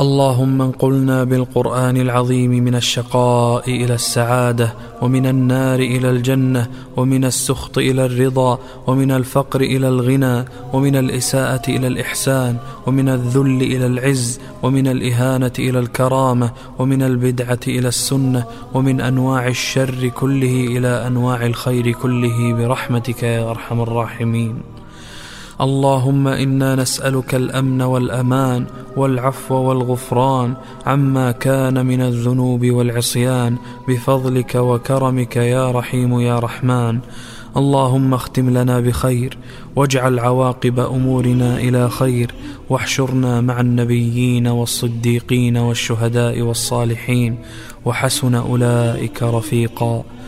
اللهم انقلنا بالقرآن العظيم من الشقاء إلى السعادة ومن النار إلى الجنة ومن السخط إلى الرضا ومن الفقر إلى الغنى ومن الإساءة إلى الإحسان ومن الذل إلى العز ومن الإهانة إلى الكرامة ومن البدعة إلى السنة ومن أنواع الشر كله إلى أنواع الخير كله برحمتك يا أرحم الراحمين. اللهم إنا نسألك الأمن والأمان والعفو والغفران عما كان من الذنوب والعصيان بفضلك وكرمك يا رحيم يا رحمن. اللهم اختم لنا بخير واجعل عواقب أمورنا إلى خير واحشرنا مع النبيين والصديقين والشهداء والصالحين وحسن أولئك رفيقا.